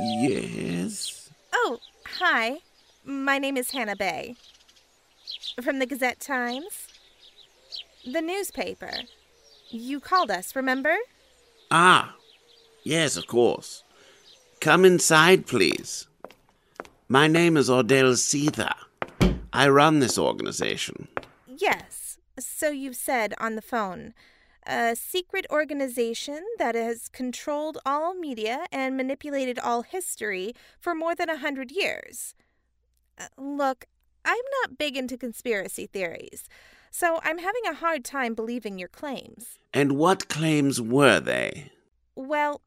Yes? Oh, hi. My name is Hannah Bay. From the Gazette Times? The newspaper. You called us, remember? Ah, yes, of course. Come inside, please. My name is Ordell Seether. I run this organization. Yes, so you've said on the phone. A secret organization that has controlled all media and manipulated all history for more than a hundred years. Uh, look, I'm not big into conspiracy theories, so I'm having a hard time believing your claims. And what claims were they? Well,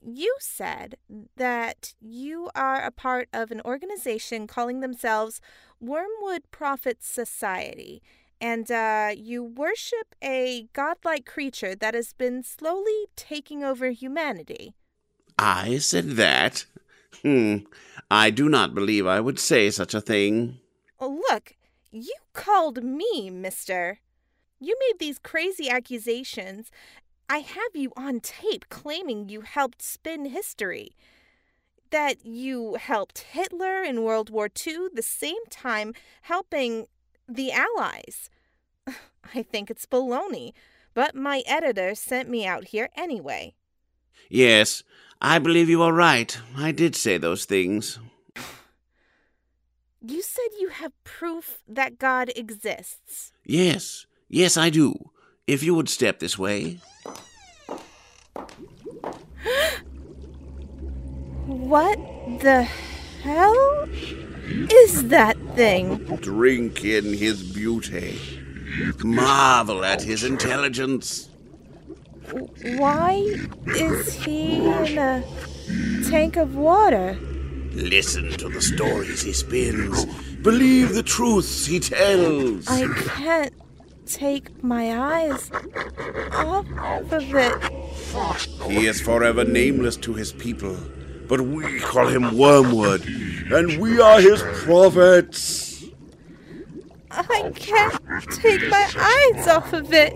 you said that you are a part of an organization calling themselves Wormwood Prophets Society, and uh, you worship a godlike creature that has been slowly taking over humanity. I said that? Hmm. I do not believe I would say such a thing. Oh, look, you called me, mister. You made these crazy accusations. I have you on tape claiming you helped spin history. That you helped Hitler in World War II, the same time helping the Allies. I think it's baloney, but my editor sent me out here anyway. Yes, I believe you are right. I did say those things. You said you have proof that God exists. Yes, yes, I do. If you would step this way. What the hell is that thing? Drink in his beauty. Marvel at his intelligence. Why is he in a tank of water? Listen to the stories he spins. Believe the truths he tells. I can't take my eyes off of it. He is forever nameless to his people, but we call him Wormwood, and we are his prophets. I can't take my eyes off of it.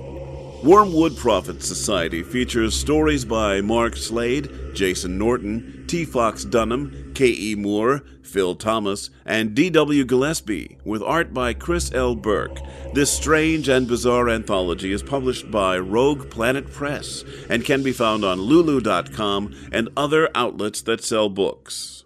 Wormwood Prophet Society features stories by Mark Slade, Jason Norton, T. Fox Dunham, K.E. Moore, Phil Thomas, and D.W. Gillespie, with art by Chris L. Burke. This strange and bizarre anthology is published by Rogue Planet Press and can be found on Lulu.com and other outlets that sell books.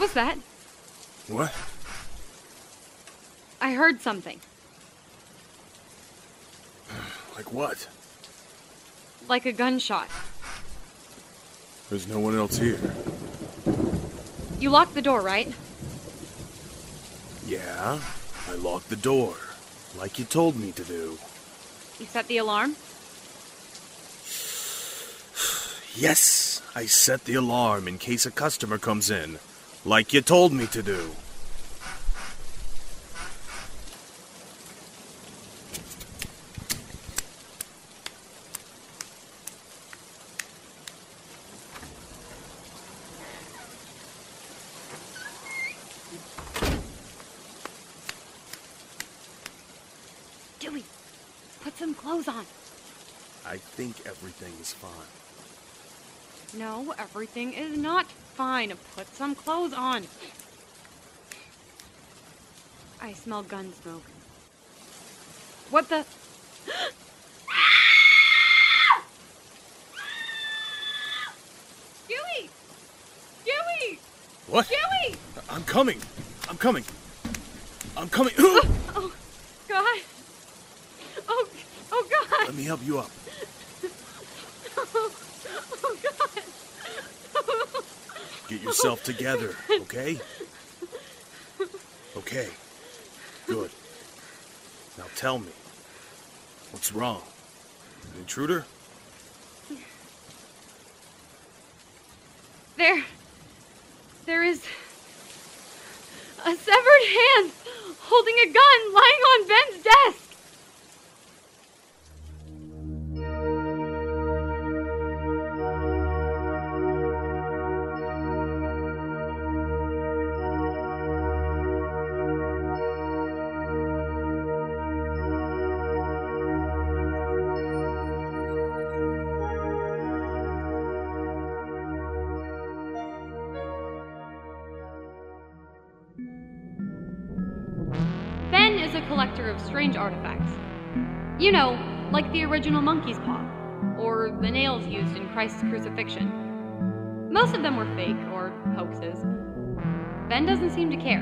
What was that? What? I heard something. Like what? Like a gunshot. There's no one else here. You locked the door, right? Yeah, I locked the door, like you told me to do. You set the alarm? Yes, I set the alarm in case a customer comes in, like you told me to do. Dewey, put some clothes on. I think everything is fine. No, everything is not fine. Put some clothes on. I smell gun smoke. What the? Dewey! Dewey! What? Dewey! I'm coming. I'm coming. I'm coming. Oh, oh, God. Oh, oh, God. Let me help you up. Oh, God. Get yourself together, okay? Okay. Good. Now tell me. What's wrong? An intruder? Collector of strange artifacts. You know, like the original monkey's paw, or the nails used in Christ's crucifixion. Most of them were fake or hoaxes. Ben doesn't seem to care.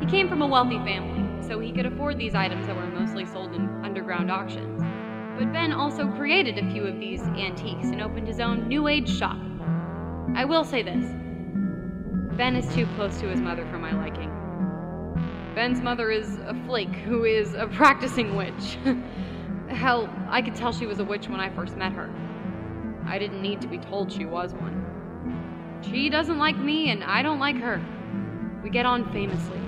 He came from a wealthy family, so he could afford these items that were mostly sold in underground auctions. But Ben also created a few of these antiques and opened his own New Age shop. I will say this Ben is too close to his mother for my liking. Ben's mother is a flake who is a practicing witch. Hell, I could tell she was a witch when I first met her. I didn't need to be told she was one. She doesn't like me, and I don't like her. We get on famously.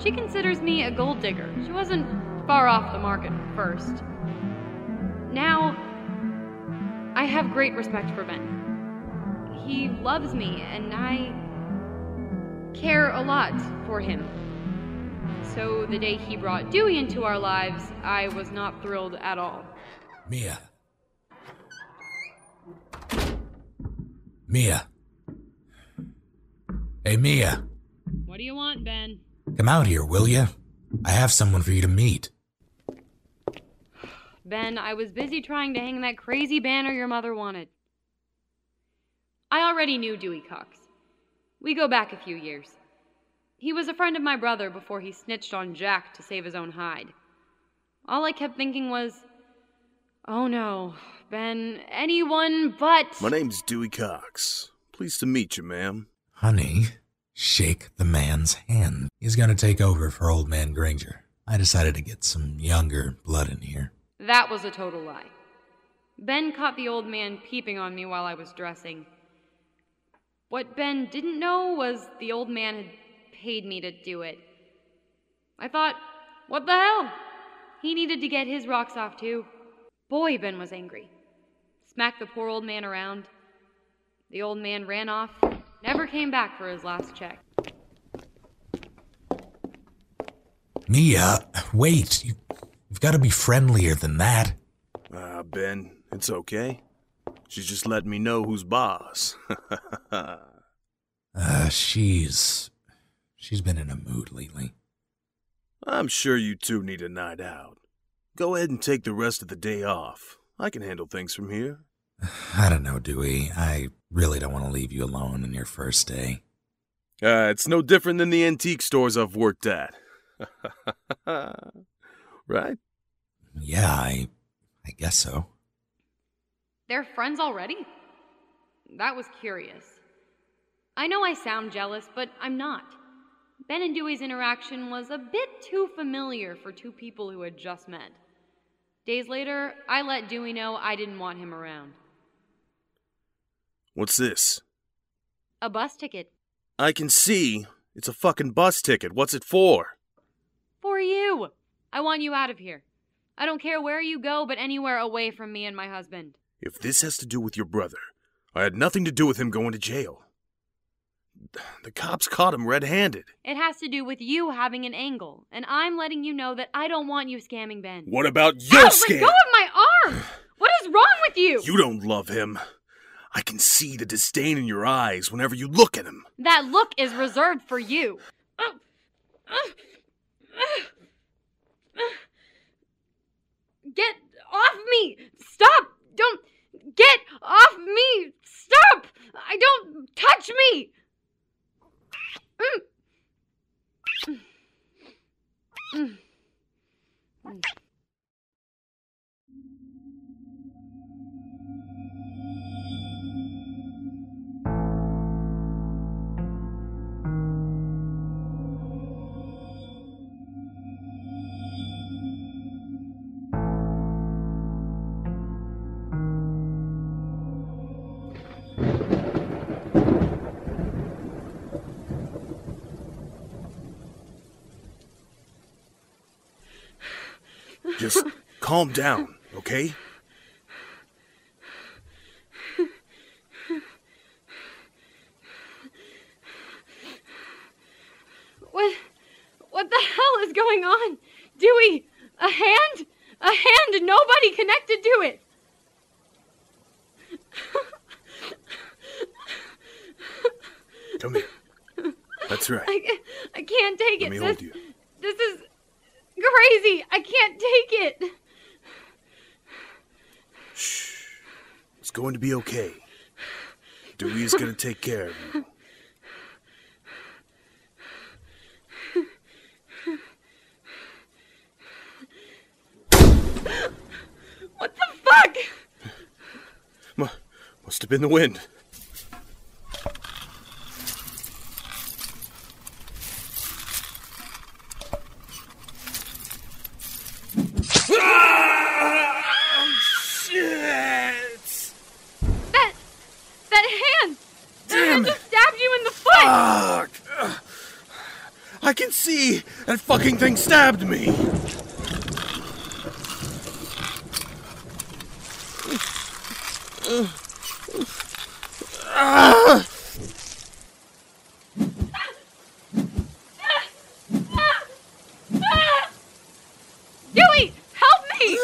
She considers me a gold digger. She wasn't far off the mark at first. Now, I have great respect for Ben. He loves me, and I care a lot for him. So the day he brought Dewey into our lives, I was not thrilled at all. Mia. Mia. Hey, Mia. What do you want, Ben? Come out here, will you? I have someone for you to meet. Ben, I was busy trying to hang that crazy banner your mother wanted. I already knew Dewey Cox. We go back a few years. He was a friend of my brother before he snitched on Jack to save his own hide. All I kept thinking was, oh no, Ben, anyone but. My name's Dewey Cox. Pleased to meet you, ma'am. Honey, shake the man's hand. He's gonna take over for old man Granger. I decided to get some younger blood in here. That was a total lie. Ben caught the old man peeping on me while I was dressing. What Ben didn't know was the old man had paid me to do it. I thought, what the hell? He needed to get his rocks off too. Boy, Ben was angry. Smacked the poor old man around. The old man ran off, never came back for his last check. Mia, wait. You, you've got to be friendlier than that. Ah, Ben, it's okay. She's just letting me know who's boss. Uh, she's. She's been in a mood lately. I'm sure you two need a night out. Go ahead and take the rest of the day off. I can handle things from here. I don't know, Dewey. I really don't want to leave you alone on your first day. Uh, it's no different than the antique stores I've worked at. right? Yeah, I. I guess so. They're friends already? That was curious. I know I sound jealous, but I'm not. Ben and Dewey's interaction was a bit too familiar for two people who had just met. Days later, I let Dewey know I didn't want him around. What's this? A bus ticket. I can see. It's a fucking bus ticket. What's it for? For you! I want you out of here. I don't care where you go, but anywhere away from me and my husband. If this has to do with your brother, I had nothing to do with him going to jail. The cops caught him red handed. It has to do with you having an angle, and I'm letting you know that I don't want you scamming Ben. What about oh, your Ow, scam? Let go of my arm! What is wrong with you? You don't love him. I can see the disdain in your eyes whenever you look at him. That look is reserved for you. Get off me! Stop! Don't get off me! Stop! I don't touch me! うん。うん、うん。Just calm down, okay? What what the hell is going on? Dewey, a hand? A hand and nobody connected to it. Come here. That's right. I, ca- I can't take Let it. me this, hold you. this is crazy. I can't take it. Shh. It's going to be okay. Dewey is going to take care of you. What the fuck? Mu- Must have been the wind. Shit! That that hand. That Damn hand it. just stabbed you in the foot. Fuck! I can see that fucking thing stabbed me. Dewey, help me!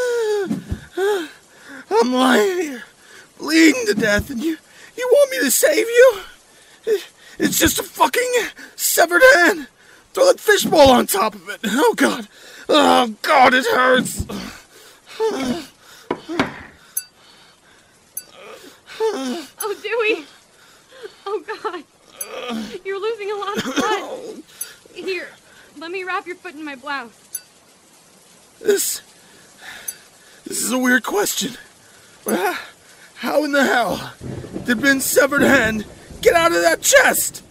I'm lying here, bleeding to death, and you you want me to save you? It's just a fucking severed hand. Throw that fishbowl on top of it. Oh god. Oh god, it hurts. Oh, Dewey. Oh God. You're losing a lot of blood. Here, let me wrap your foot in my blouse. This This is a weird question. But how, how in the hell did Ben's severed hand get out of that chest?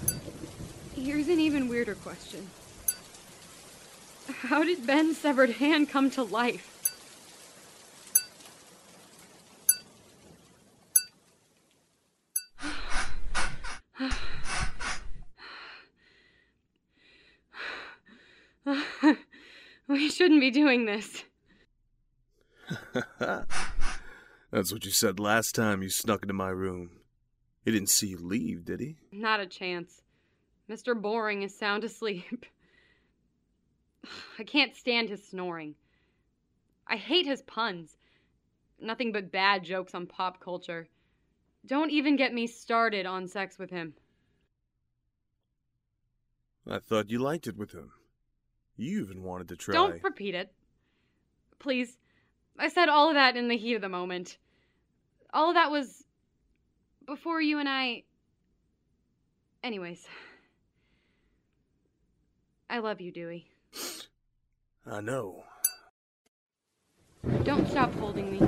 Here's an even weirder question. How did Ben's severed hand come to life? we shouldn't be doing this. That's what you said last time you snuck into my room. He didn't see you leave, did he? Not a chance. Mr. Boring is sound asleep. I can't stand his snoring. I hate his puns. Nothing but bad jokes on pop culture. Don't even get me started on sex with him. I thought you liked it with him. You even wanted to try. Don't repeat it. Please. I said all of that in the heat of the moment. All of that was before you and I... Anyways. I love you, Dewey. I know. Don't stop holding me.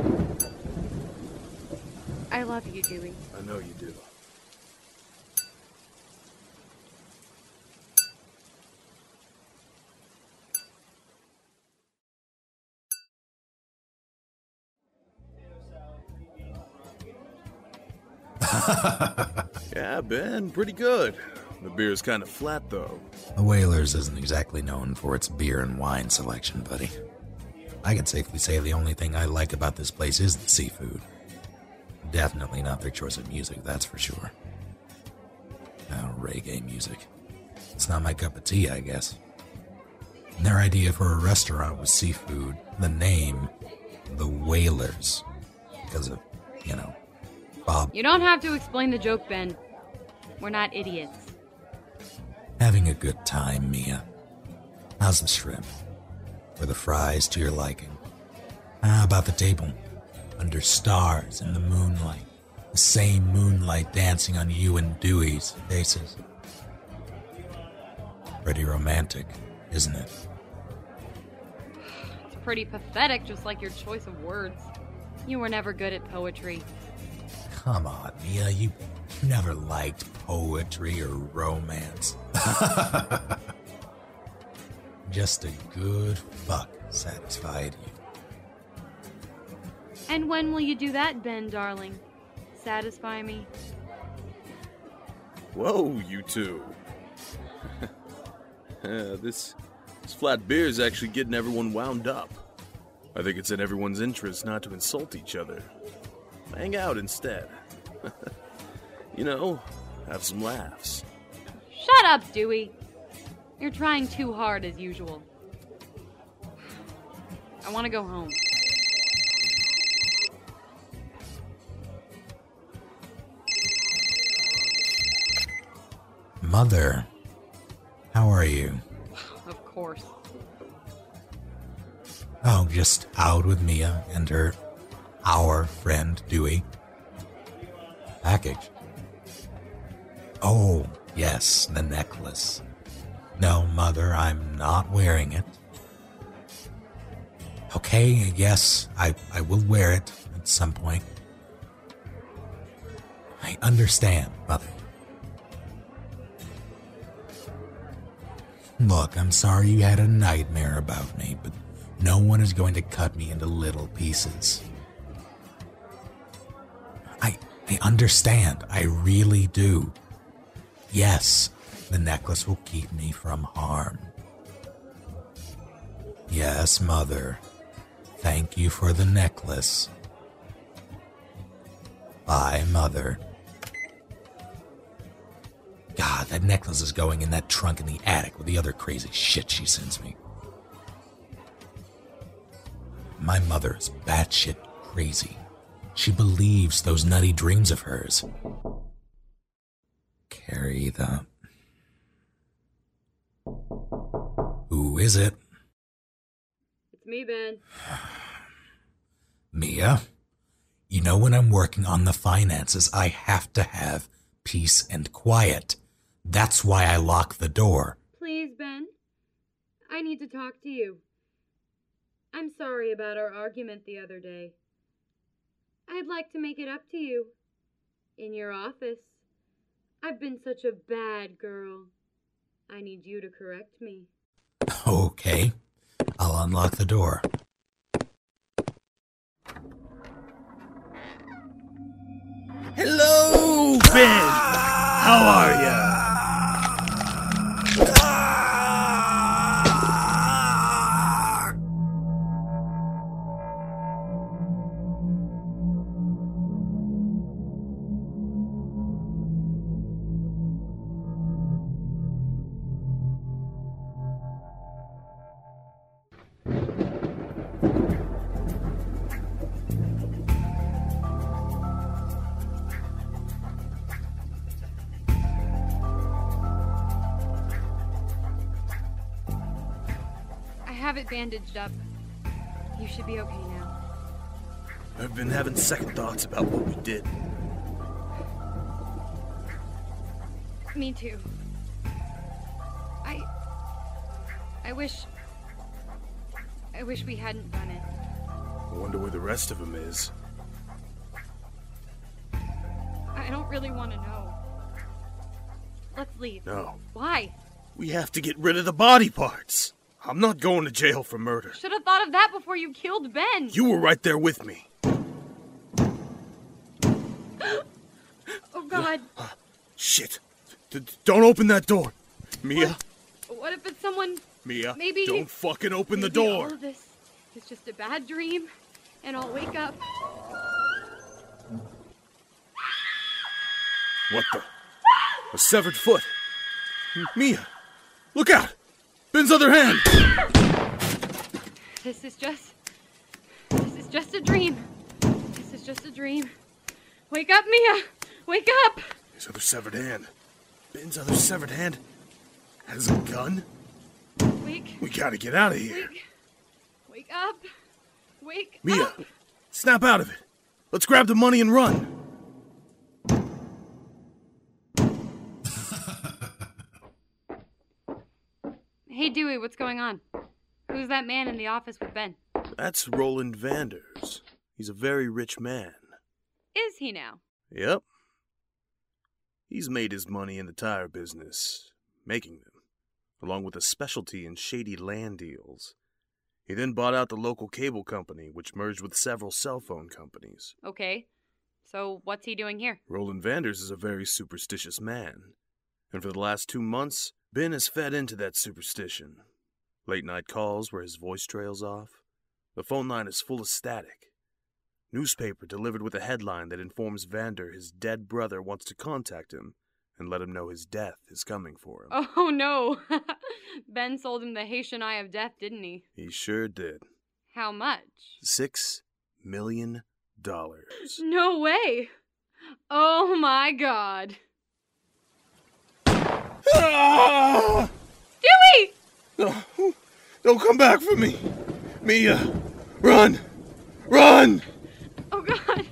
I love you, Dewey. I know you do. yeah, Ben, pretty good. The beer's kind of flat, though. The Whalers isn't exactly known for its beer and wine selection, buddy. I can safely say the only thing I like about this place is the seafood. Definitely not their choice of music, that's for sure. Oh, reggae music. It's not my cup of tea, I guess. Their idea for a restaurant was seafood. The name, the Whalers. Because of, You don't have to explain the joke, Ben. We're not idiots. Having a good time, Mia. How's the shrimp? Were the fries to your liking? How about the table? Under stars in the moonlight. The same moonlight dancing on you and Dewey's faces. Pretty romantic, isn't it? It's pretty pathetic, just like your choice of words. You were never good at poetry. Come on, Mia, you you never liked poetry or romance. Just a good fuck satisfied you. And when will you do that, Ben, darling? Satisfy me? Whoa, you two. Uh, this, this flat beer is actually getting everyone wound up. I think it's in everyone's interest not to insult each other. Hang out instead. you know, have some laughs. Shut up, Dewey. You're trying too hard as usual. I want to go home. Mother, how are you? Of course. Oh, just out with Mia and her, our friend Dewey. Package. Oh, yes, the necklace. No, Mother, I'm not wearing it. Okay, yes, I, I will wear it at some point. I understand, Mother. Look, I'm sorry you had a nightmare about me, but no one is going to cut me into little pieces. I understand. I really do. Yes, the necklace will keep me from harm. Yes, mother. Thank you for the necklace. Bye, mother. God, that necklace is going in that trunk in the attic with the other crazy shit she sends me. My mother is batshit crazy. She believes those nutty dreams of hers. Carry the. Who is it? It's me, Ben. Mia? You know, when I'm working on the finances, I have to have peace and quiet. That's why I lock the door. Please, Ben. I need to talk to you. I'm sorry about our argument the other day. I'd like to make it up to you. In your office. I've been such a bad girl. I need you to correct me. Okay. I'll unlock the door. Hello, Ben! How are ya? Have it bandaged up. You should be okay now. I've been having second thoughts about what we did. Me too. I. I wish. I wish we hadn't done it. I wonder where the rest of them is. I don't really want to know. Let's leave. No. Why? We have to get rid of the body parts. I'm not going to jail for murder. Should have thought of that before you killed Ben. You were right there with me. Oh God. Shit. D- don't open that door. Mia, What if it's someone? Mia, Maybe- don't fucking open the door. All of this is just a bad dream, and I'll wake up. What the? A severed foot. Mia, look out! Ben's other hand! This is just. This is just a dream. This is just a dream. Wake up, Mia! Wake up! His other severed hand. Ben's other severed hand has a gun? Wake. We gotta get out of here. Wake. Wake up. Wake Mia, up. snap out of it. Let's grab the money and run. Hey, Dewey, what's going on? Who's that man in the office with Ben? That's Roland Vanders. He's a very rich man. Is he now? Yep. He's made his money in the tire business, making them, along with a specialty in shady land deals. He then bought out the local cable company, which merged with several cell phone companies. Okay. So, what's he doing here? Roland Vanders is a very superstitious man, and for the last two months, Ben has fed into that superstition. Late night calls where his voice trails off. The phone line is full of static. Newspaper delivered with a headline that informs Vander his dead brother wants to contact him and let him know his death is coming for him. Oh, no. ben sold him the Haitian Eye of Death, didn't he? He sure did. How much? Six million dollars. No way. Oh my god. Ah! Dewey! No, don't come back for me. Mia, run! Run! Oh god.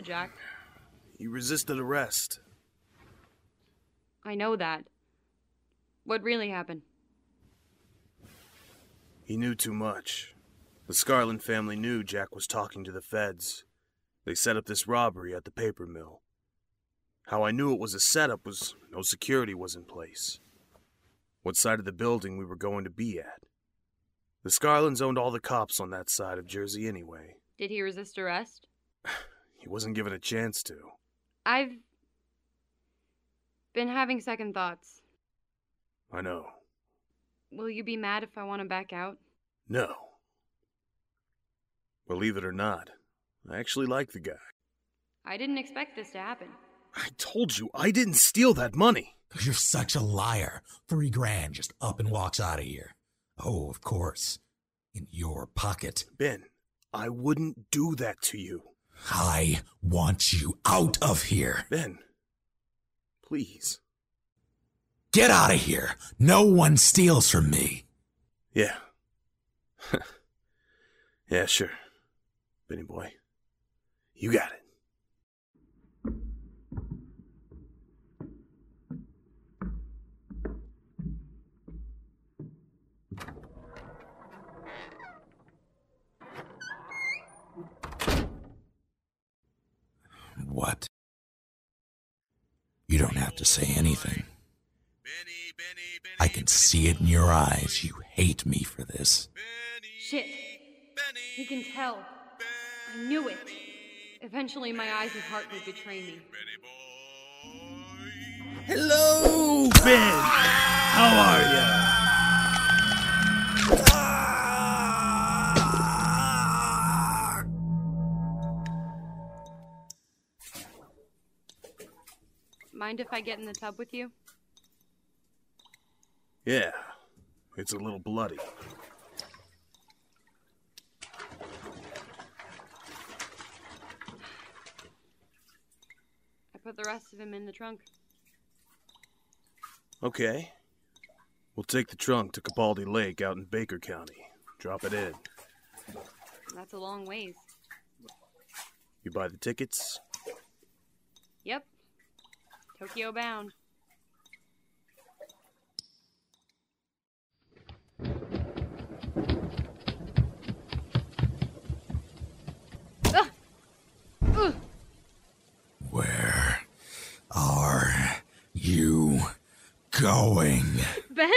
Jack? You resisted arrest. I know that. What really happened? He knew too much. The Scarlin family knew Jack was talking to the feds. They set up this robbery at the paper mill. How I knew it was a setup was no security was in place. What side of the building we were going to be at. The Scarlins owned all the cops on that side of Jersey anyway. Did he resist arrest? He wasn't given a chance to. I've been having second thoughts. I know. Will you be mad if I want to back out? No. Believe it or not, I actually like the guy. I didn't expect this to happen. I told you I didn't steal that money. You're such a liar. Three grand just up and walks out of here. Oh, of course. In your pocket. Ben, I wouldn't do that to you. I want you out of here. Ben, please. Get out of here. No one steals from me. Yeah. yeah, sure. Benny boy. You got it. What? You don't have to say anything. I can see it in your eyes. You hate me for this. Shit. He can tell. I knew it. Eventually, my eyes and heart would betray me. Hello, Ben. How are you? Mind if I get in the tub with you? Yeah, it's a little bloody. I put the rest of him in the trunk. Okay. We'll take the trunk to Capaldi Lake out in Baker County. Drop it in. That's a long ways. You buy the tickets? Yep. Tokyo bound. Where are you going? Ben?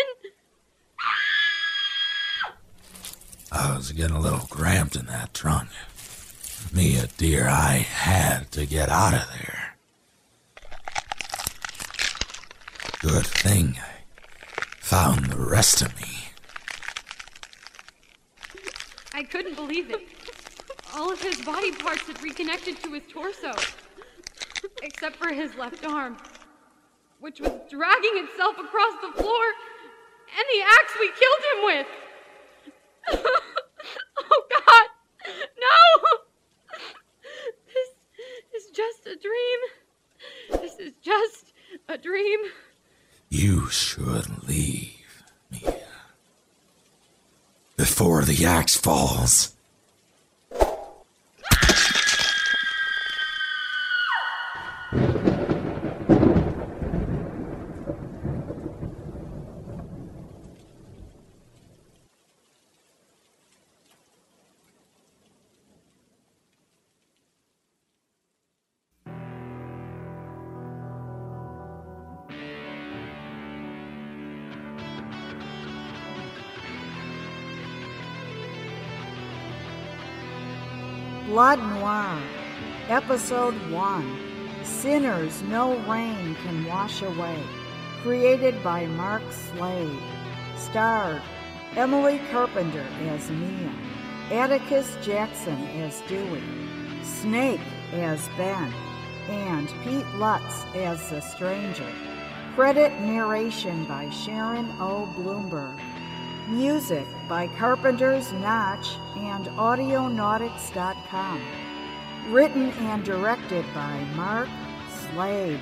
I was getting a little cramped in that trunk. Mia, dear, I had to get out of there. Good thing I found the rest of me. I couldn't believe it. All of his body parts had reconnected to his torso. Except for his left arm, which was dragging itself across the floor, and the axe we killed him with. oh, God! No! This is just a dream. This is just a dream. You should leave, Mia. Before the axe falls. Episode 1 Sinners No Rain Can Wash Away. Created by Mark Slade. Starred Emily Carpenter as Mia, Atticus Jackson as Dewey, Snake as Ben, and Pete Lutz as the Stranger. Credit narration by Sharon O. Bloomberg. Music by Carpenter's Notch and Audionautix.com. Written and directed by Mark Slade.